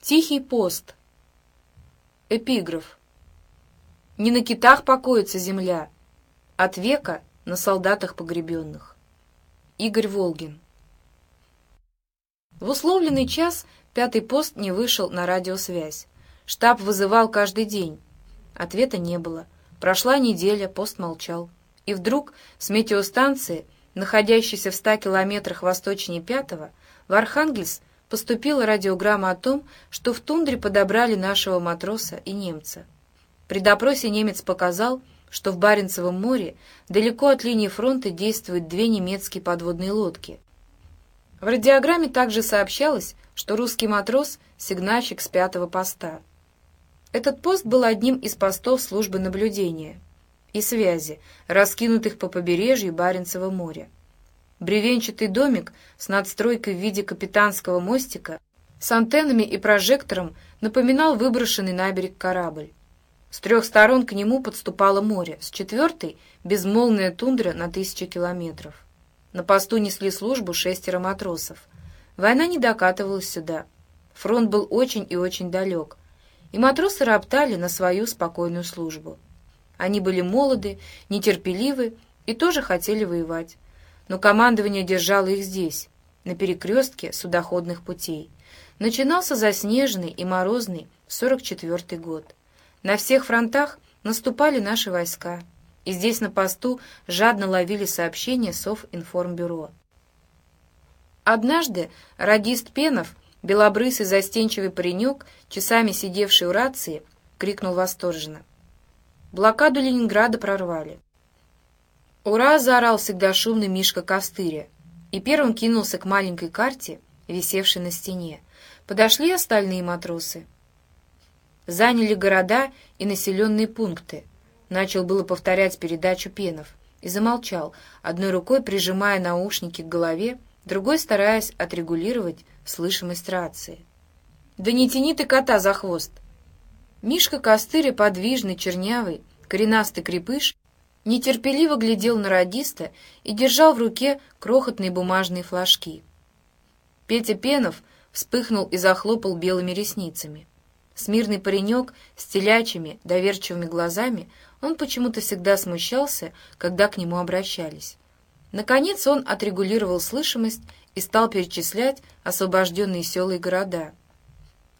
Тихий пост. Эпиграф. Не на китах покоится земля, от века на солдатах погребенных. Игорь Волгин. В условленный час пятый пост не вышел на радиосвязь. Штаб вызывал каждый день. Ответа не было. Прошла неделя, пост молчал. И вдруг с метеостанции, находящейся в ста километрах восточнее пятого, в Архангельск поступила радиограмма о том, что в тундре подобрали нашего матроса и немца. При допросе немец показал, что в Баренцевом море далеко от линии фронта действуют две немецкие подводные лодки. В радиограмме также сообщалось, что русский матрос — сигнальщик с пятого поста. Этот пост был одним из постов службы наблюдения и связи, раскинутых по побережью Баренцева моря. Бревенчатый домик с надстройкой в виде капитанского мостика с антеннами и прожектором напоминал выброшенный на берег корабль. С трех сторон к нему подступало море, с четвертой — безмолвная тундра на тысячи километров. На посту несли службу шестеро матросов. Война не докатывалась сюда. Фронт был очень и очень далек. И матросы роптали на свою спокойную службу. Они были молоды, нетерпеливы и тоже хотели воевать но командование держало их здесь, на перекрестке судоходных путей. Начинался заснеженный и морозный 44-й год. На всех фронтах наступали наши войска, и здесь на посту жадно ловили сообщения Совинформбюро. Однажды радист Пенов, белобрысый застенчивый паренек, часами сидевший у рации, крикнул восторженно. Блокаду Ленинграда прорвали. «Ура!» — заорал всегда шумный Мишка Костыря и первым кинулся к маленькой карте, висевшей на стене. Подошли остальные матросы. Заняли города и населенные пункты. Начал было повторять передачу Пенов и замолчал, одной рукой прижимая наушники к голове, другой стараясь отрегулировать слышимость рации. «Да не тяни ты кота за хвост!» Мишка Костыря, подвижный, чернявый, коренастый крепыш, нетерпеливо глядел на радиста и держал в руке крохотные бумажные флажки. Петя Пенов вспыхнул и захлопал белыми ресницами. Смирный паренек с телячьими, доверчивыми глазами, он почему-то всегда смущался, когда к нему обращались. Наконец он отрегулировал слышимость и стал перечислять освобожденные села и города.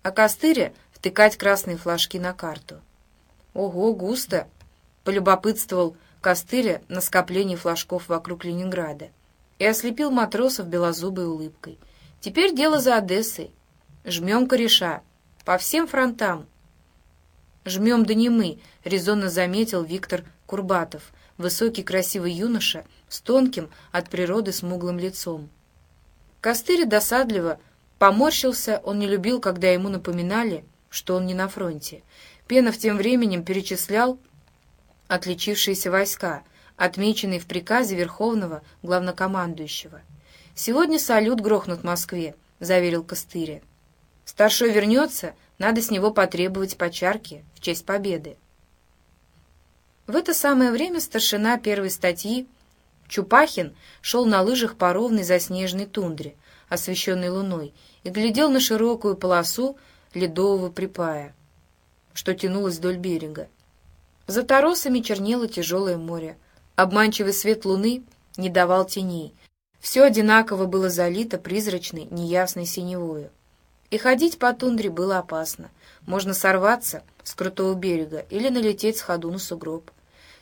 А Костыря втыкать красные флажки на карту. «Ого, густо!» — полюбопытствовал костыря на скоплении флажков вокруг Ленинграда и ослепил матросов белозубой улыбкой. «Теперь дело за Одессой. Жмем кореша. По всем фронтам». «Жмем да не мы», — резонно заметил Виктор Курбатов, высокий красивый юноша с тонким от природы смуглым лицом. Костырь досадливо поморщился, он не любил, когда ему напоминали, что он не на фронте. Пенов тем временем перечислял отличившиеся войска, отмеченные в приказе Верховного Главнокомандующего. «Сегодня салют грохнут в Москве», — заверил Костыря. «Старшой вернется, надо с него потребовать почарки в честь победы». В это самое время старшина первой статьи Чупахин шел на лыжах по ровной заснеженной тундре, освещенной луной, и глядел на широкую полосу ледового припая, что тянулась вдоль берега. За торосами чернело тяжелое море. Обманчивый свет луны не давал теней. Все одинаково было залито призрачной, неясной синевою. И ходить по тундре было опасно. Можно сорваться с крутого берега или налететь с ходу на сугроб.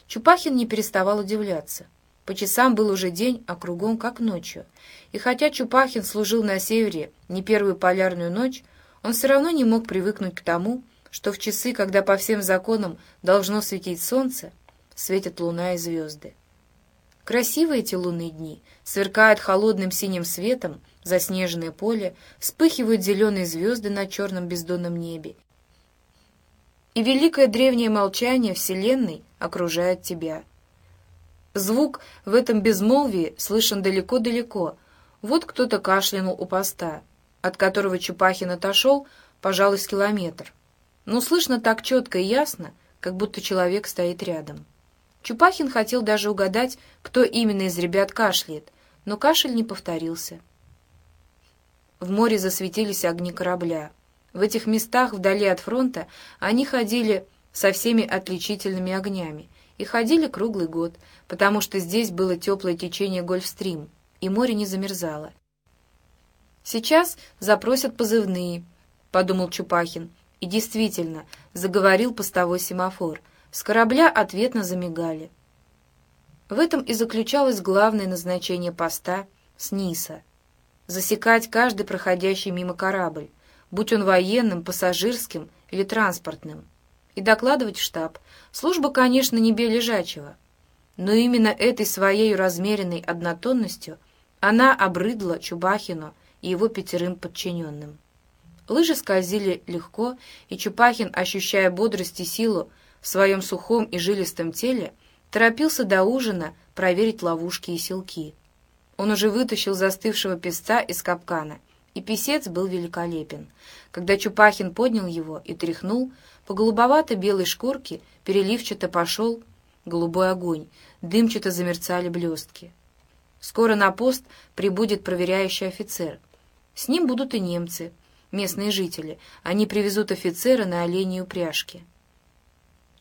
Чупахин не переставал удивляться. По часам был уже день, а кругом как ночью. И хотя Чупахин служил на севере не первую полярную ночь, он все равно не мог привыкнуть к тому, что в часы, когда по всем законам должно светить солнце, светят луна и звезды. Красивые эти лунные дни, сверкает холодным синим светом заснеженное поле, вспыхивают зеленые звезды на черном бездонном небе. И великое древнее молчание Вселенной окружает тебя. Звук в этом безмолвии слышен далеко-далеко. Вот кто-то кашлянул у поста, от которого Чупахин отошел, пожалуй, с километр но слышно так четко и ясно, как будто человек стоит рядом. Чупахин хотел даже угадать, кто именно из ребят кашляет, но кашель не повторился. В море засветились огни корабля. В этих местах, вдали от фронта, они ходили со всеми отличительными огнями. И ходили круглый год, потому что здесь было теплое течение Гольфстрим, и море не замерзало. «Сейчас запросят позывные», — подумал Чупахин. И действительно, заговорил постовой семафор. С корабля ответно замигали. В этом и заключалось главное назначение поста с НИСа — засекать каждый проходящий мимо корабль, будь он военным, пассажирским или транспортным, и докладывать в штаб. Служба, конечно, не лежачего, но именно этой своей размеренной однотонностью она обрыдла Чубахину и его пятерым подчиненным. Лыжи скользили легко, и Чупахин, ощущая бодрость и силу в своем сухом и жилистом теле, торопился до ужина проверить ловушки и селки. Он уже вытащил застывшего песца из капкана и писец был великолепен. Когда Чупахин поднял его и тряхнул, по голубовато-белой шкурке переливчато пошел голубой огонь, дымчато замерцали блестки. Скоро на пост прибудет проверяющий офицер. С ним будут и немцы, местные жители. Они привезут офицера на оленей упряжке.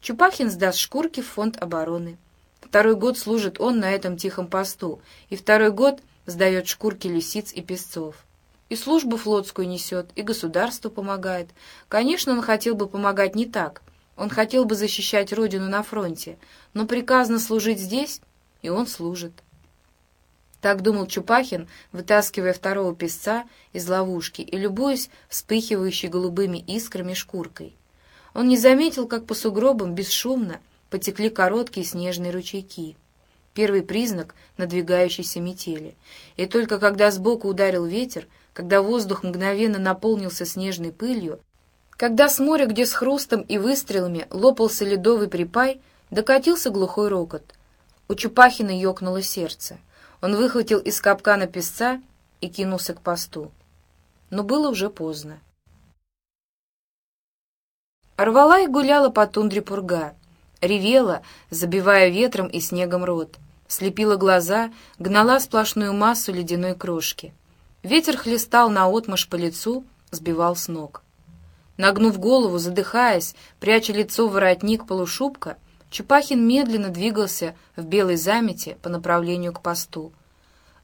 Чупахин сдаст шкурки в фонд обороны. Второй год служит он на этом тихом посту, и второй год сдает шкурки лисиц и песцов. И службу флотскую несет, и государству помогает. Конечно, он хотел бы помогать не так. Он хотел бы защищать родину на фронте, но приказано служить здесь, и он служит. Так думал Чупахин, вытаскивая второго песца из ловушки и любуясь вспыхивающей голубыми искрами шкуркой. Он не заметил, как по сугробам бесшумно потекли короткие снежные ручейки первый признак надвигающейся метели. И только когда сбоку ударил ветер, когда воздух мгновенно наполнился снежной пылью, когда с моря, где с хрустом и выстрелами лопался ледовый припай, докатился глухой рокот. У Чупахина ёкнуло сердце. Он выхватил из капкана песца и кинулся к посту. Но было уже поздно. Рвала и гуляла по тундре пурга, ревела, забивая ветром и снегом рот слепила глаза, гнала сплошную массу ледяной крошки. Ветер хлестал наотмашь по лицу, сбивал с ног. Нагнув голову, задыхаясь, пряча лицо в воротник полушубка, Чупахин медленно двигался в белой замете по направлению к посту.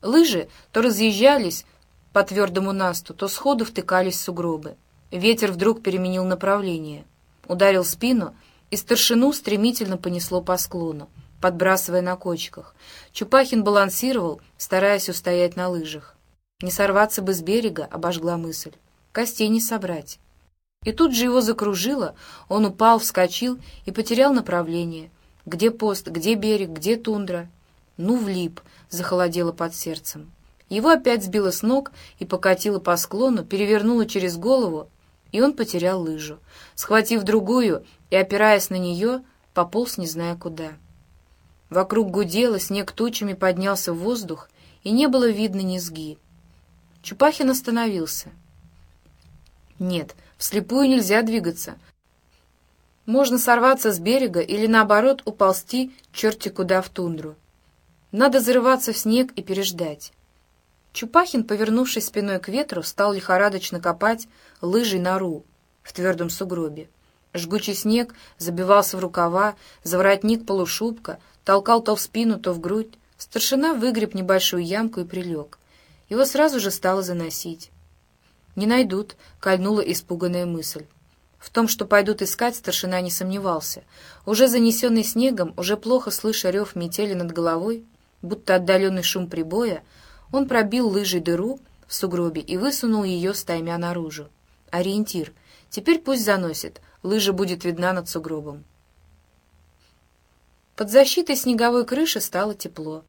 Лыжи то разъезжались по твердому насту, то сходу втыкались в сугробы. Ветер вдруг переменил направление, ударил спину, и старшину стремительно понесло по склону подбрасывая на кочках. Чупахин балансировал, стараясь устоять на лыжах. Не сорваться бы с берега, обожгла мысль. Костей не собрать. И тут же его закружило, он упал, вскочил и потерял направление. Где пост, где берег, где тундра? Ну, влип, захолодело под сердцем. Его опять сбило с ног и покатило по склону, перевернуло через голову, и он потерял лыжу. Схватив другую и опираясь на нее, пополз не зная куда. Вокруг гудело, снег тучами поднялся в воздух, и не было видно низги. Чупахин остановился. Нет, вслепую нельзя двигаться. Можно сорваться с берега или, наоборот, уползти черти куда в тундру. Надо зарываться в снег и переждать. Чупахин, повернувшись спиной к ветру, стал лихорадочно копать лыжей нору в твердом сугробе. Жгучий снег забивался в рукава, за воротник полушубка, толкал то в спину, то в грудь. Старшина выгреб небольшую ямку и прилег. Его сразу же стало заносить. «Не найдут», — кольнула испуганная мысль. В том, что пойдут искать, старшина не сомневался. Уже занесенный снегом, уже плохо слыша рев метели над головой, будто отдаленный шум прибоя, он пробил лыжей дыру в сугробе и высунул ее стаймя наружу. Ориентир. Теперь пусть заносит, лыжа будет видна над сугробом. Под защитой снеговой крыши стало тепло.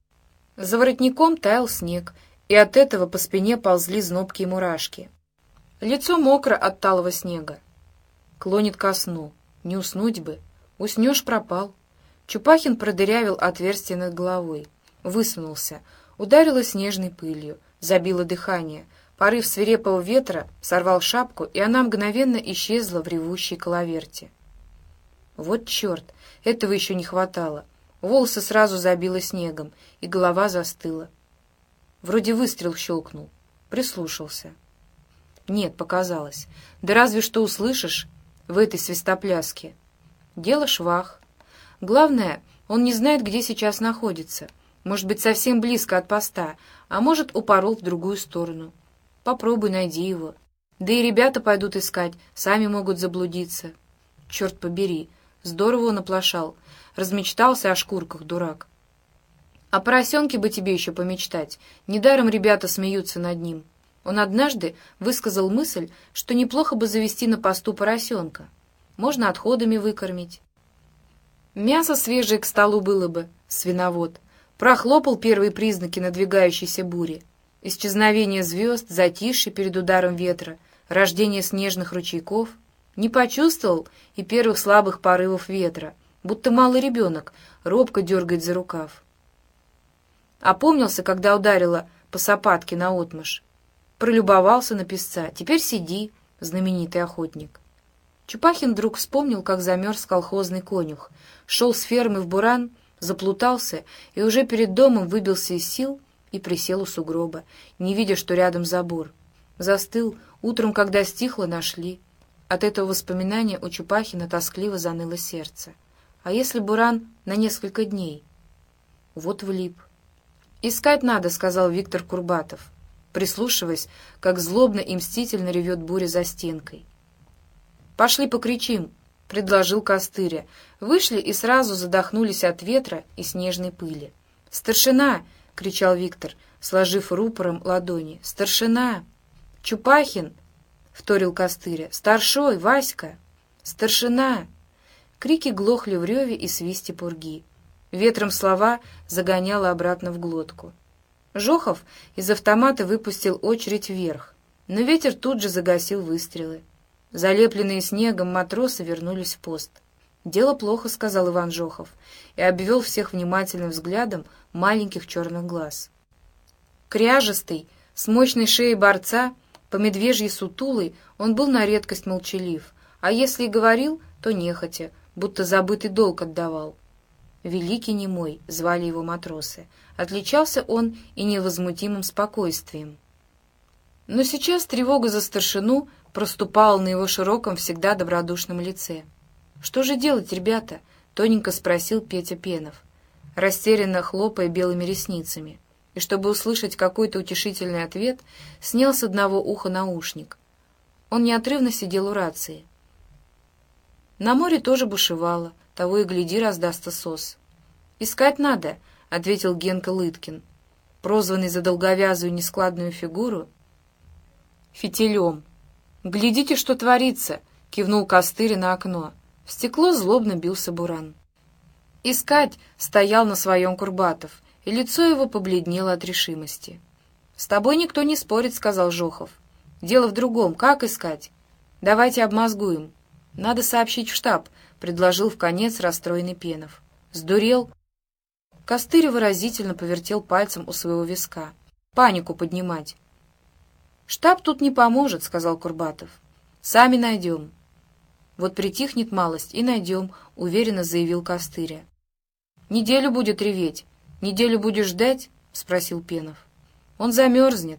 За воротником таял снег, и от этого по спине ползли знобкие мурашки. Лицо мокро от талого снега. Клонит ко сну. Не уснуть бы. Уснешь — пропал. Чупахин продырявил отверстие над головой. Высунулся. Ударило снежной пылью. Забило дыхание. Порыв свирепого ветра сорвал шапку, и она мгновенно исчезла в ревущей коловерте. Вот черт, этого еще не хватало. Волосы сразу забило снегом, и голова застыла. Вроде выстрел щелкнул. Прислушался. Нет, показалось. Да разве что услышишь в этой свистопляске. Дело швах. Главное, он не знает, где сейчас находится. Может быть, совсем близко от поста, а может, упорол в другую сторону. Попробуй, найди его. Да и ребята пойдут искать, сами могут заблудиться. Черт побери, здорово он оплошал. Размечтался о шкурках, дурак. А поросенке бы тебе еще помечтать. Недаром ребята смеются над ним. Он однажды высказал мысль, что неплохо бы завести на посту поросенка. Можно отходами выкормить. Мясо свежее к столу было бы, свиновод. Прохлопал первые признаки надвигающейся бури. Исчезновение звезд, затишье перед ударом ветра, рождение снежных ручейков. Не почувствовал и первых слабых порывов ветра, будто малый ребенок робко дергает за рукав. Опомнился, когда ударила по сапатке наотмашь пролюбовался на песца. Теперь сиди, знаменитый охотник. Чупахин вдруг вспомнил, как замерз колхозный конюх. Шел с фермы в буран, заплутался и уже перед домом выбился из сил и присел у сугроба, не видя, что рядом забор. Застыл, утром, когда стихло, нашли. От этого воспоминания у Чупахина тоскливо заныло сердце. А если буран на несколько дней? Вот влип. «Искать надо», — сказал Виктор Курбатов прислушиваясь, как злобно и мстительно ревет буря за стенкой. «Пошли покричим», — предложил Костыря. Вышли и сразу задохнулись от ветра и снежной пыли. «Старшина!» — кричал Виктор, сложив рупором ладони. «Старшина!» «Чупахин!» — вторил Костыря. «Старшой! Васька!» «Старшина!» Крики глохли в реве и свисте пурги. Ветром слова загоняло обратно в глотку. Жохов из автомата выпустил очередь вверх, но ветер тут же загасил выстрелы. Залепленные снегом матросы вернулись в пост. «Дело плохо», — сказал Иван Жохов, и обвел всех внимательным взглядом маленьких черных глаз. Кряжестый, с мощной шеей борца, по медвежьей сутулой, он был на редкость молчалив, а если и говорил, то нехотя, будто забытый долг отдавал. Великий немой, звали его матросы. Отличался он и невозмутимым спокойствием. Но сейчас тревога за старшину проступала на его широком, всегда добродушном лице. «Что же делать, ребята?» — тоненько спросил Петя Пенов, растерянно хлопая белыми ресницами. И чтобы услышать какой-то утешительный ответ, снял с одного уха наушник. Он неотрывно сидел у рации. На море тоже бушевало, того и гляди, раздастся сос. «Искать надо», — ответил Генка Лыткин, прозванный за долговязую нескладную фигуру фитилем. «Глядите, что творится!» — кивнул Костырь на окно. В стекло злобно бился буран. «Искать!» — стоял на своем Курбатов, и лицо его побледнело от решимости. «С тобой никто не спорит», — сказал Жохов. «Дело в другом. Как искать? Давайте обмозгуем. Надо сообщить в штаб», — предложил в конец расстроенный Пенов. «Сдурел?» Костырь выразительно повертел пальцем у своего виска. «Панику поднимать». «Штаб тут не поможет», — сказал Курбатов. «Сами найдем». «Вот притихнет малость и найдем», — уверенно заявил Костыря. «Неделю будет реветь. Неделю будешь ждать?» — спросил Пенов. «Он замерзнет».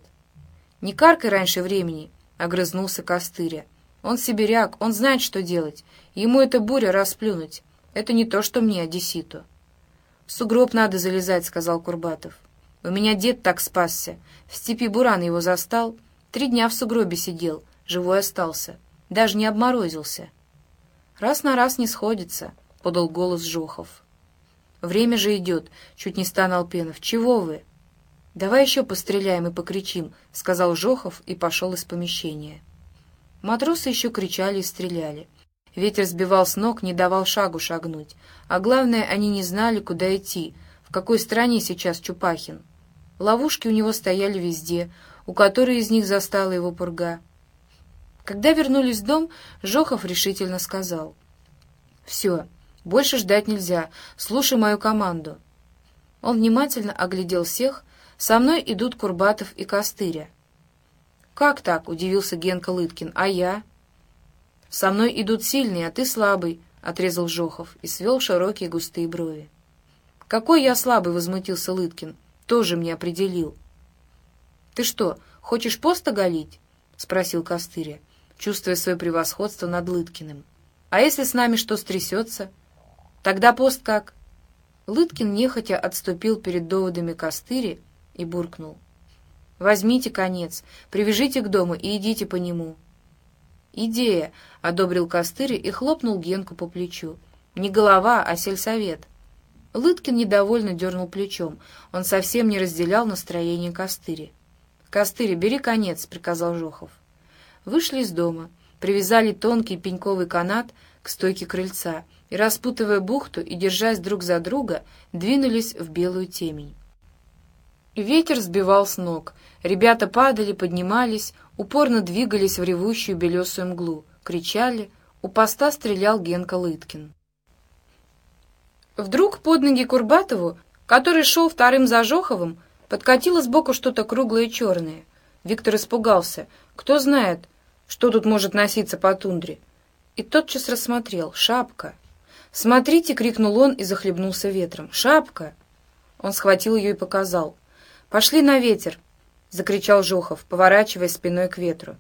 «Не каркай раньше времени», — огрызнулся Костыря. «Он сибиряк, он знает, что делать. Ему эта буря расплюнуть. Это не то, что мне, одесситу». «В сугроб надо залезать», — сказал Курбатов. «У меня дед так спасся. В степи буран его застал. Три дня в сугробе сидел, живой остался. Даже не обморозился». «Раз на раз не сходится», — подал голос Жохов. «Время же идет», — чуть не стонал Пенов. «Чего вы?» «Давай еще постреляем и покричим», — сказал Жохов и пошел из помещения. Матросы еще кричали и стреляли. Ветер сбивал с ног, не давал шагу шагнуть. А главное, они не знали, куда идти, в какой стране сейчас Чупахин. Ловушки у него стояли везде, у которой из них застала его пурга. Когда вернулись в дом, Жохов решительно сказал. «Все, больше ждать нельзя, слушай мою команду». Он внимательно оглядел всех, со мной идут Курбатов и Костыря. «Как так?» — удивился Генка Лыткин. «А я?» «Со мной идут сильные, а ты слабый», — отрезал Жохов и свел широкие густые брови. «Какой я слабый?» — возмутился Лыткин. «Тоже мне определил». «Ты что, хочешь пост оголить?» — спросил Костыря, чувствуя свое превосходство над Лыткиным. «А если с нами что стрясется? Тогда пост как?» Лыткин нехотя отступил перед доводами Костыри и буркнул. «Возьмите конец, привяжите к дому и идите по нему». «Идея!» — одобрил Костырь и хлопнул Генку по плечу. «Не голова, а сельсовет». Лыткин недовольно дернул плечом. Он совсем не разделял настроение Костыри. «Костырь, бери конец», — приказал Жохов. Вышли из дома, привязали тонкий пеньковый канат к стойке крыльца и, распутывая бухту и держась друг за друга, двинулись в белую темень. Ветер сбивал с ног. Ребята падали, поднимались, упорно двигались в ревущую белесую мглу, кричали. У поста стрелял Генка Лыткин. Вдруг под ноги Курбатову, который шел вторым за Жоховым, подкатило сбоку что-то круглое и черное. Виктор испугался. Кто знает, что тут может носиться по тундре. И тотчас рассмотрел. Шапка. «Смотрите!» — крикнул он и захлебнулся ветром. «Шапка!» Он схватил ее и показал. «Пошли на ветер!» — закричал Жохов, поворачивая спиной к ветру.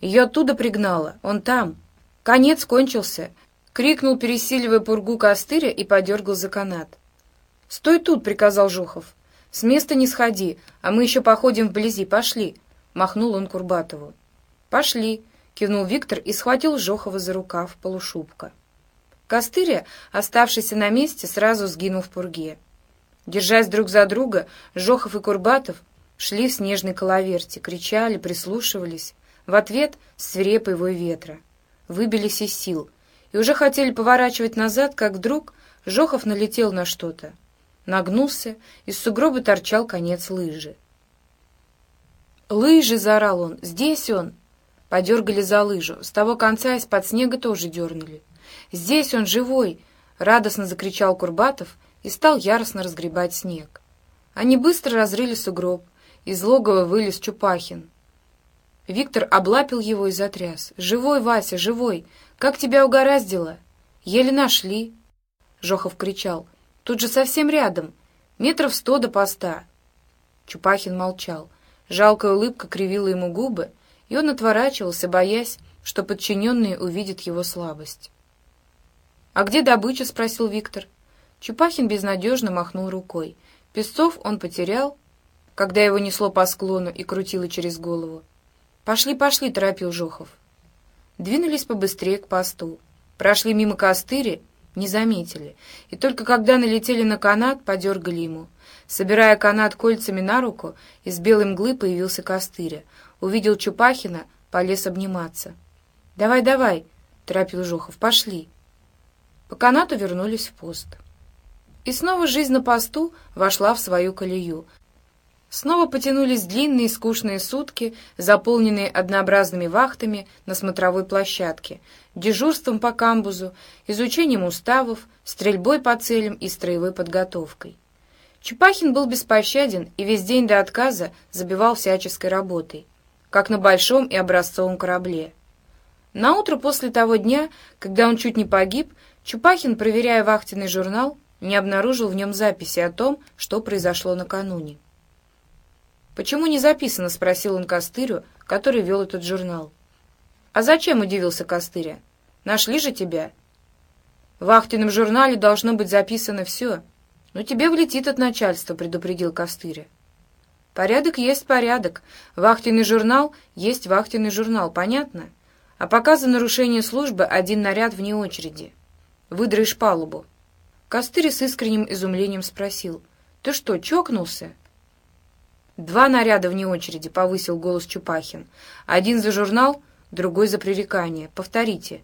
«Ее оттуда пригнало. Он там. Конец кончился. Крикнул, пересиливая пургу костыря, и подергал за канат. «Стой тут!» — приказал Жухов. «С места не сходи, а мы еще походим вблизи. Пошли!» — махнул он Курбатову. «Пошли!» — кивнул Виктор и схватил Жохова за рукав полушубка. Костыря, оставшийся на месте, сразу сгинул в пурге. Держась друг за друга, Жохов и Курбатов шли в снежной коловерте, кричали, прислушивались. В ответ свирепый вой ветра. Выбились из сил — и уже хотели поворачивать назад, как вдруг Жохов налетел на что-то. Нагнулся, из сугроба торчал конец лыжи. «Лыжи!» — заорал он. «Здесь он!» Подергали за лыжу. С того конца из-под снега тоже дернули. «Здесь он, живой!» — радостно закричал Курбатов и стал яростно разгребать снег. Они быстро разрыли сугроб. Из логова вылез Чупахин. Виктор облапил его и затряс. «Живой, Вася, живой! Как тебя угораздило? Еле нашли!» Жохов кричал. «Тут же совсем рядом, метров сто до поста!» Чупахин молчал. Жалкая улыбка кривила ему губы, и он отворачивался, боясь, что подчиненные увидят его слабость. «А где добыча?» — спросил Виктор. Чупахин безнадежно махнул рукой. Песцов он потерял, когда его несло по склону и крутило через голову. «Пошли, пошли!» — торопил Жохов. Двинулись побыстрее к посту. Прошли мимо костыри, не заметили. И только когда налетели на канат, подергали ему. Собирая канат кольцами на руку, из белой мглы появился костыря. Увидел Чупахина, полез обниматься. «Давай, давай!» — торопил Жохов. «Пошли!» По канату вернулись в пост. И снова жизнь на посту вошла в свою колею — Снова потянулись длинные скучные сутки, заполненные однообразными вахтами на смотровой площадке, дежурством по камбузу, изучением уставов, стрельбой по целям и строевой подготовкой. Чупахин был беспощаден и весь день до отказа забивал всяческой работой, как на большом и образцовом корабле. На утро после того дня, когда он чуть не погиб, Чупахин, проверяя вахтенный журнал, не обнаружил в нем записи о том, что произошло накануне. «Почему не записано?» — спросил он Костырю, который вел этот журнал. «А зачем?» — удивился Костыря. «Нашли же тебя». «В вахтенном журнале должно быть записано все. Но тебе влетит от начальства», — предупредил Костыря. «Порядок есть порядок. Вахтенный журнал есть вахтенный журнал, понятно? А пока за нарушение службы один наряд вне очереди. Выдраешь палубу». Костырь с искренним изумлением спросил. «Ты что, чокнулся?» «Два наряда вне очереди», — повысил голос Чупахин. «Один за журнал, другой за пререкание. Повторите».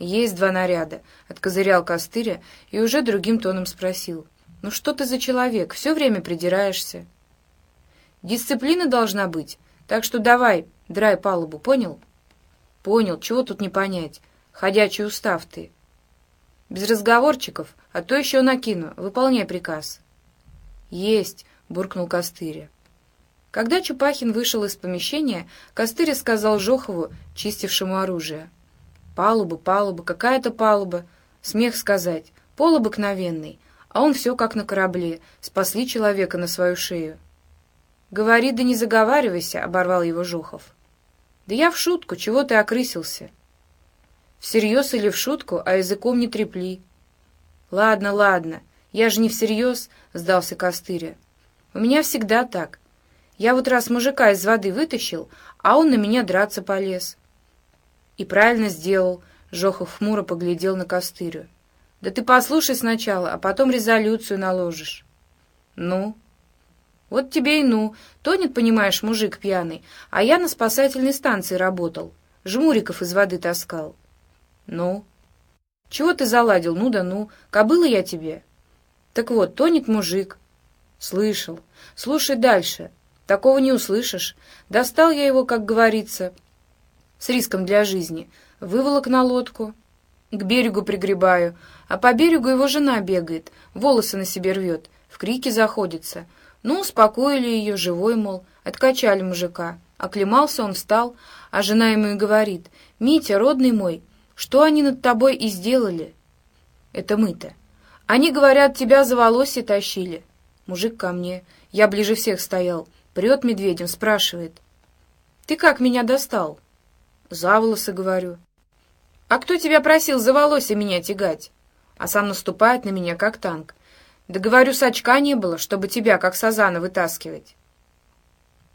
«Есть два наряда», — откозырял Костыря и уже другим тоном спросил. «Ну что ты за человек? Все время придираешься». «Дисциплина должна быть, так что давай, драй палубу, понял?» «Понял, чего тут не понять? Ходячий устав ты». «Без разговорчиков, а то еще накину. Выполняй приказ». «Есть», — буркнул Костыря. Когда Чупахин вышел из помещения, Костырь сказал Жохову, чистившему оружие. «Палуба, палуба, какая-то палуба. Смех сказать. Пол обыкновенный, а он все как на корабле. Спасли человека на свою шею». «Говори, да не заговаривайся», — оборвал его Жохов. Да я в шутку, чего ты окрысился? Всерьез или в шутку, а языком не трепли. Ладно, ладно, я же не всерьез, сдался Костыря. У меня всегда так. Я вот раз мужика из воды вытащил, а он на меня драться полез. И правильно сделал, Жохов хмуро поглядел на Костырю. Да ты послушай сначала, а потом резолюцию наложишь. Ну? Вот тебе и ну. Тонет, понимаешь, мужик пьяный, а я на спасательной станции работал. Жмуриков из воды таскал. Ну? Чего ты заладил? Ну да ну. Кобыла я тебе. Так вот, тонет мужик. Слышал. Слушай дальше. Такого не услышишь. Достал я его, как говорится, с риском для жизни. Выволок на лодку. К берегу пригребаю. А по берегу его жена бегает, волосы на себе рвет, в крики заходится. Ну, успокоили ее, живой, мол, откачали мужика. Оклемался он, встал, а жена ему и говорит, «Митя, родный мой, что они над тобой и сделали?» «Это мы-то. Они, говорят, тебя за волосы тащили». Мужик ко мне, я ближе всех стоял, прет медведем, спрашивает, «Ты как меня достал?» «За волосы, говорю». «А кто тебя просил за волосы меня тягать?» А сам наступает на меня, как танк. Да говорю, с очка не было, чтобы тебя, как сазана, вытаскивать.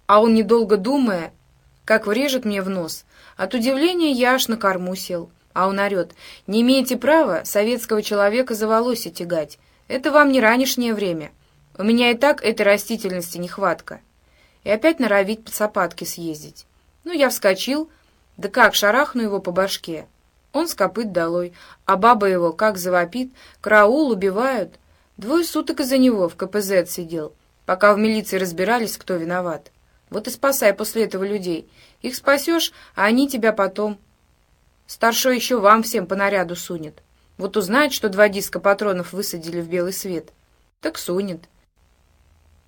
А он, недолго думая, как врежет мне в нос. От удивления я аж на корму сел. А он орет, не имеете права советского человека за волосы тягать. Это вам не ранешнее время. У меня и так этой растительности нехватка. И опять норовить под сапатки съездить. Ну, я вскочил, да как, шарахну его по башке. Он скопыт долой, а баба его как завопит, караул убивают. Двое суток из-за него в КПЗ отсидел, пока в милиции разбирались, кто виноват. Вот и спасай после этого людей. Их спасешь, а они тебя потом... Старшой еще вам всем по наряду сунет. Вот узнает, что два диска патронов высадили в белый свет. Так сунет.